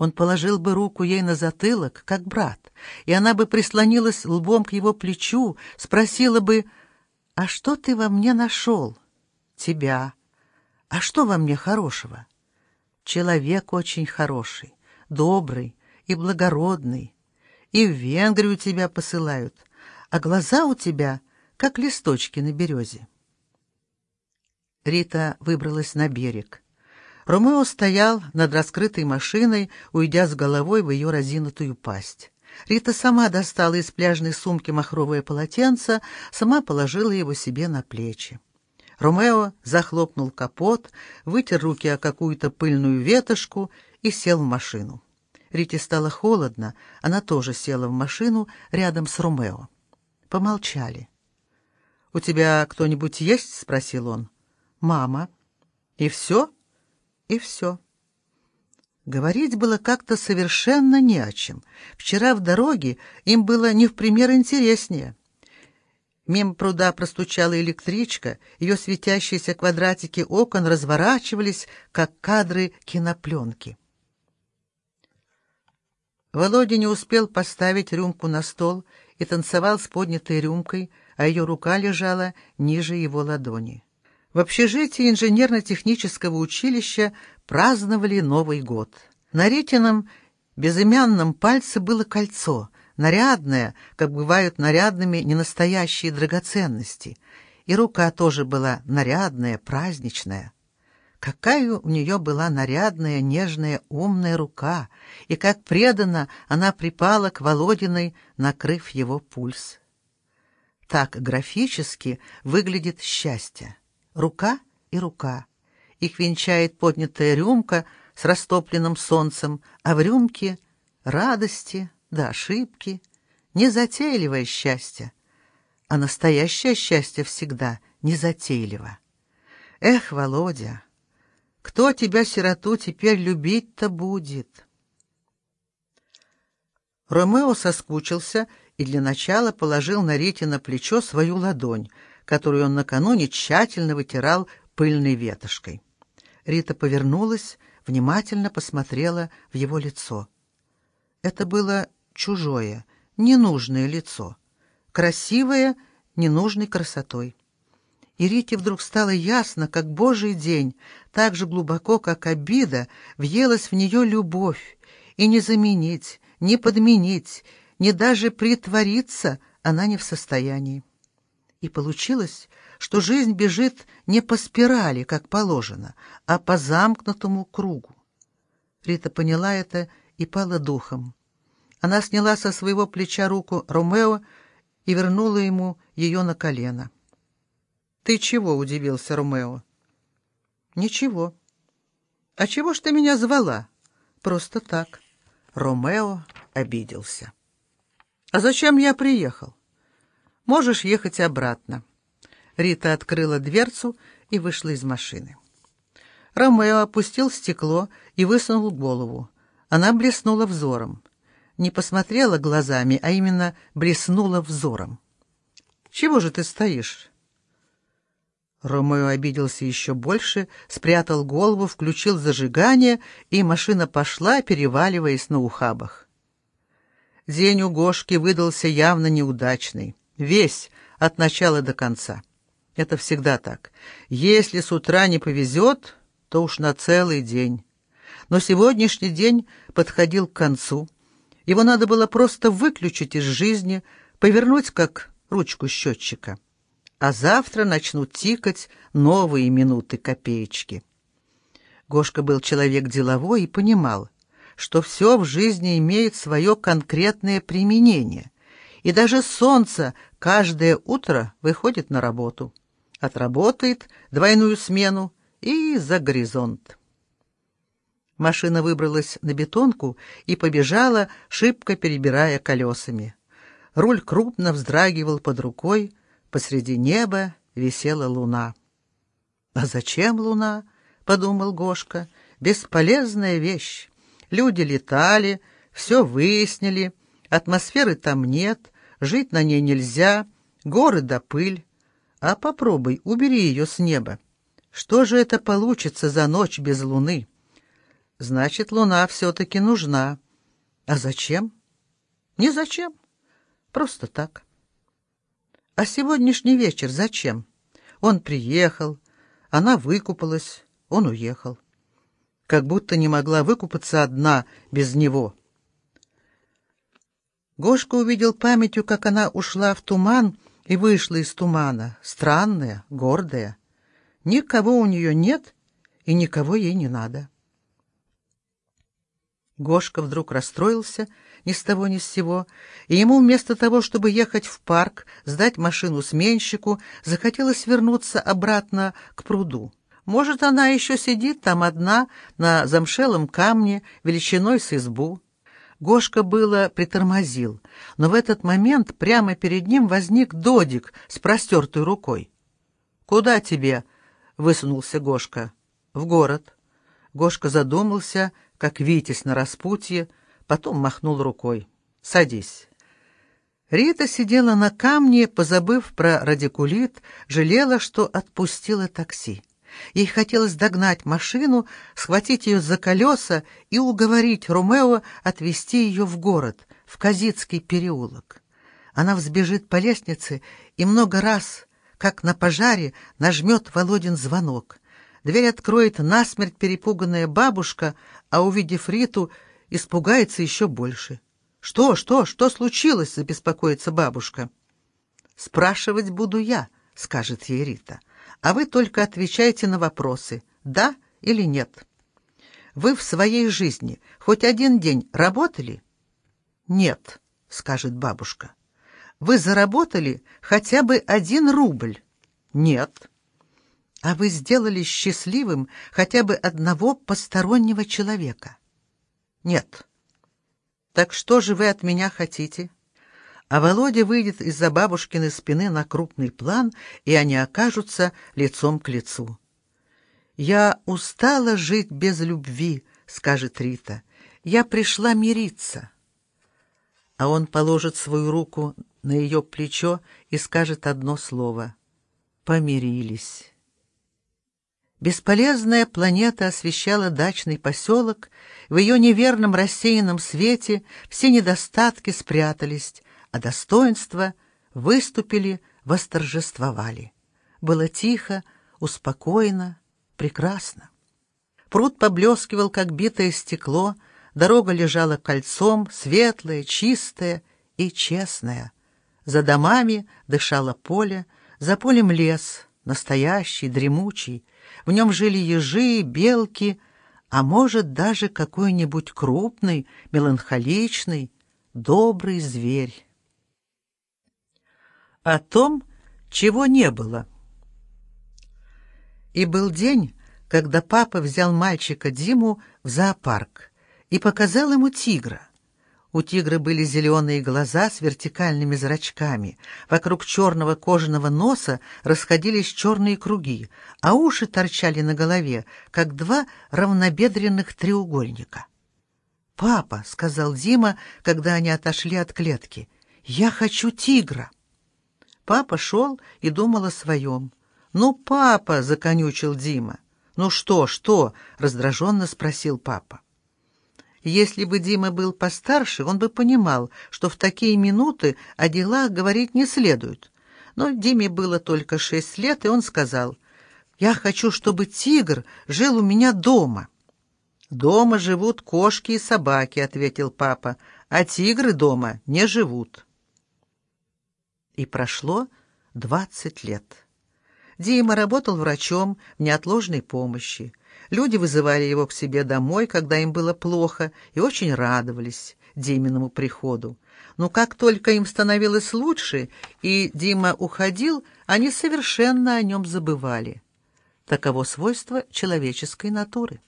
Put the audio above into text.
Он положил бы руку ей на затылок, как брат, и она бы прислонилась лбом к его плечу, спросила бы, «А что ты во мне нашел?» «Тебя». «А что во мне хорошего?» «Человек очень хороший, добрый и благородный. И в Венгрию тебя посылают, а глаза у тебя, как листочки на березе». Рита выбралась на берег. Ромео стоял над раскрытой машиной, уйдя с головой в ее разинутую пасть. Рита сама достала из пляжной сумки махровое полотенце, сама положила его себе на плечи. Ромео захлопнул капот, вытер руки о какую-то пыльную ветошку и сел в машину. Рите стало холодно, она тоже села в машину рядом с Ромео. Помолчали. «У тебя кто-нибудь есть?» — спросил он. «Мама». «И все?» И все. Говорить было как-то совершенно не о чем. Вчера в дороге им было не в пример интереснее. Мимо пруда простучала электричка, ее светящиеся квадратики окон разворачивались, как кадры кинопленки. Володя не успел поставить рюмку на стол и танцевал с поднятой рюмкой, а ее рука лежала ниже его ладони. В общежитии инженерно-технического училища праздновали Новый год. На Ритином безымянном пальце было кольцо, нарядное, как бывают нарядными ненастоящие драгоценности, и рука тоже была нарядная, праздничная. Какая у нее была нарядная, нежная, умная рука, и как преданно она припала к Володиной, накрыв его пульс. Так графически выглядит счастье рука и рука. Их венчает поднятая рюмка с растопленным солнцем, а в рюмке радости да ошибки, незатейливое счастье. А настоящее счастье всегда незатейливо. Эх, Володя, кто тебя, сироту, теперь любить-то будет? Ромео соскучился и для начала положил на Рите на плечо свою ладонь — которую он накануне тщательно вытирал пыльной ветошкой. Рита повернулась, внимательно посмотрела в его лицо. Это было чужое, ненужное лицо, красивое, ненужной красотой. И Рите вдруг стало ясно, как Божий день, так же глубоко, как обида, въелась в нее любовь, и не заменить, не подменить, не даже притвориться она не в состоянии. И получилось, что жизнь бежит не по спирали, как положено, а по замкнутому кругу. Рита поняла это и пала духом. Она сняла со своего плеча руку Ромео и вернула ему ее на колено. «Ты чего?» — удивился Ромео. «Ничего». «А чего ж ты меня звала?» «Просто так». Ромео обиделся. «А зачем я приехал?» Можешь ехать обратно». Рита открыла дверцу и вышла из машины. Ромео опустил стекло и высунул голову. Она блеснула взором. Не посмотрела глазами, а именно блеснула взором. «Чего же ты стоишь?» Ромео обиделся еще больше, спрятал голову, включил зажигание, и машина пошла, переваливаясь на ухабах. День у Гошки выдался явно неудачный. Весь, от начала до конца. Это всегда так. Если с утра не повезет, то уж на целый день. Но сегодняшний день подходил к концу. Его надо было просто выключить из жизни, повернуть как ручку счетчика. А завтра начнут тикать новые минуты копеечки. Гошка был человек деловой и понимал, что все в жизни имеет свое конкретное применение — и даже солнце каждое утро выходит на работу. Отработает двойную смену и за горизонт. Машина выбралась на бетонку и побежала, шибко перебирая колесами. Руль крупно вздрагивал под рукой, посреди неба висела луна. «А зачем луна?» — подумал Гошка. «Бесполезная вещь. Люди летали, все выяснили, атмосферы там нет, жить на ней нельзя, горы да пыль. А попробуй, убери ее с неба. Что же это получится за ночь без луны? Значит, луна все-таки нужна. А зачем? Не зачем. Просто так. А сегодняшний вечер зачем? Он приехал, она выкупалась, он уехал. Как будто не могла выкупаться одна без него. Гошка увидел памятью, как она ушла в туман и вышла из тумана, странная, гордая. Никого у нее нет, и никого ей не надо. Гошка вдруг расстроился ни с того ни с сего, и ему вместо того, чтобы ехать в парк, сдать машину сменщику, захотелось вернуться обратно к пруду. Может, она еще сидит там одна на замшелом камне величиной с избу. Гошка было притормозил, но в этот момент прямо перед ним возник Додик с простертой рукой. «Куда тебе?» — высунулся Гошка. «В город». Гошка задумался, как Витязь на распутье, потом махнул рукой. «Садись». Рита сидела на камне, позабыв про радикулит, жалела, что отпустила такси. Ей хотелось догнать машину, схватить ее за колеса и уговорить Ромео отвезти ее в город, в Казицкий переулок. Она взбежит по лестнице и много раз, как на пожаре, нажмет Володин звонок. Дверь откроет насмерть перепуганная бабушка, а, увидев Риту, испугается еще больше. «Что, что, что случилось?» — забеспокоится бабушка. «Спрашивать буду я», — скажет ей Рита. «А вы только отвечайте на вопросы, да или нет. Вы в своей жизни хоть один день работали?» «Нет», — скажет бабушка. «Вы заработали хотя бы один рубль?» «Нет». А вы сделали счастливым хотя бы одного постороннего человека? Нет. Так что же вы от меня хотите? А Володя выйдет из-за бабушкиной спины на крупный план, и они окажутся лицом к лицу. «Я устала жить без любви», — скажет Рита. «Я пришла мириться». А он положит свою руку на ее плечо и скажет одно слово «Помирились». Бесполезная планета освещала дачный поселок, в ее неверном рассеянном свете все недостатки спрятались, а достоинства выступили, восторжествовали. Было тихо, успокоено, прекрасно. Пруд поблескивал, как битое стекло, дорога лежала кольцом, светлая, чистая и честная. За домами дышало поле, за полем лес, настоящий, дремучий, в нем жили ежи, белки, а может, даже какой-нибудь крупный, меланхоличный, добрый зверь. О том, чего не было. И был день, когда папа взял мальчика Диму в зоопарк и показал ему тигра. У тигра были зеленые глаза с вертикальными зрачками. Вокруг черного кожаного носа расходились черные круги, а уши торчали на голове, как два равнобедренных треугольника. «Папа», — сказал Дима, когда они отошли от клетки, — «я хочу тигра». Папа шел и думал о своем. «Ну, папа!» — законючил Дима. «Ну что, что?» — раздраженно спросил папа. Если бы Дима был постарше, он бы понимал, что в такие минуты о делах говорить не следует. Но Диме было только шесть лет, и он сказал, «Я хочу, чтобы тигр жил у меня дома». «Дома живут кошки и собаки», — ответил папа, «а тигры дома не живут». И прошло двадцать лет. Дима работал врачом в неотложной помощи. Люди вызывали его к себе домой, когда им было плохо, и очень радовались Диминому приходу. Но как только им становилось лучше, и Дима уходил, они совершенно о нем забывали. Таково свойство человеческой натуры.